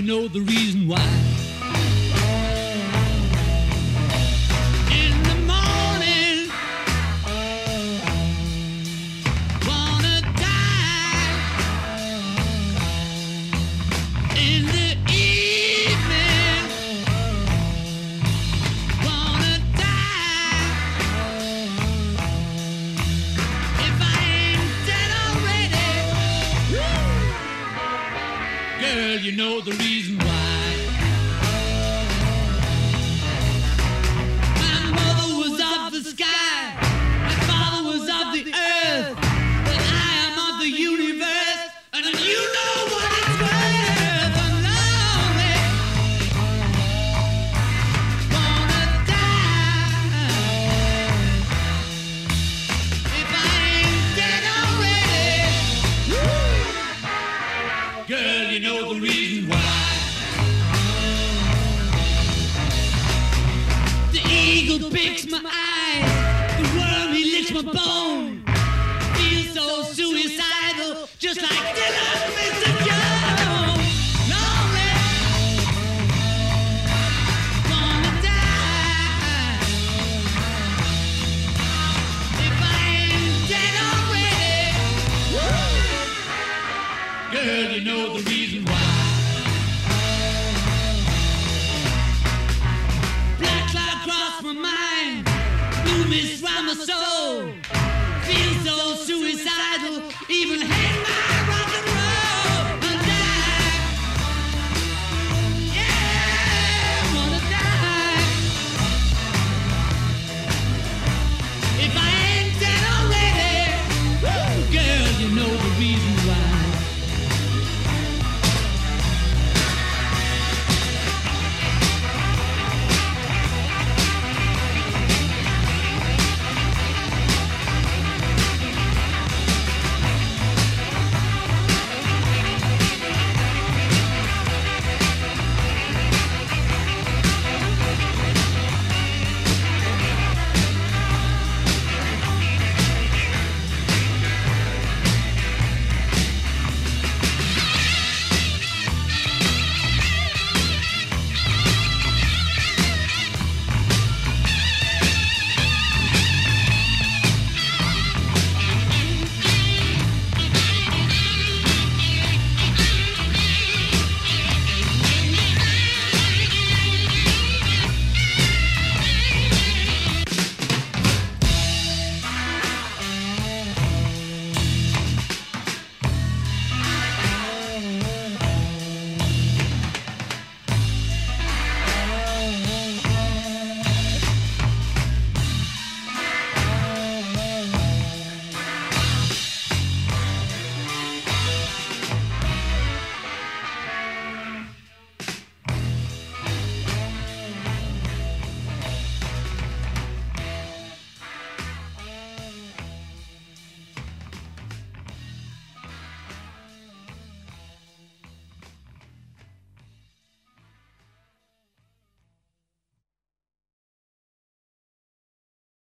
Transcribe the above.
you know the reason why. Girl, you know the reason why. My mother was of the sky, my father was of the earth, but I am of the universe, and you know. you know the reason why. The eagle picks my eyes, the worm he licks my bone. Feels so suicidal, just like Dylan. Girl, you know the reason why. Black cloud crossed my mind, blue mist round my soul. Feel so suicidal, even hang my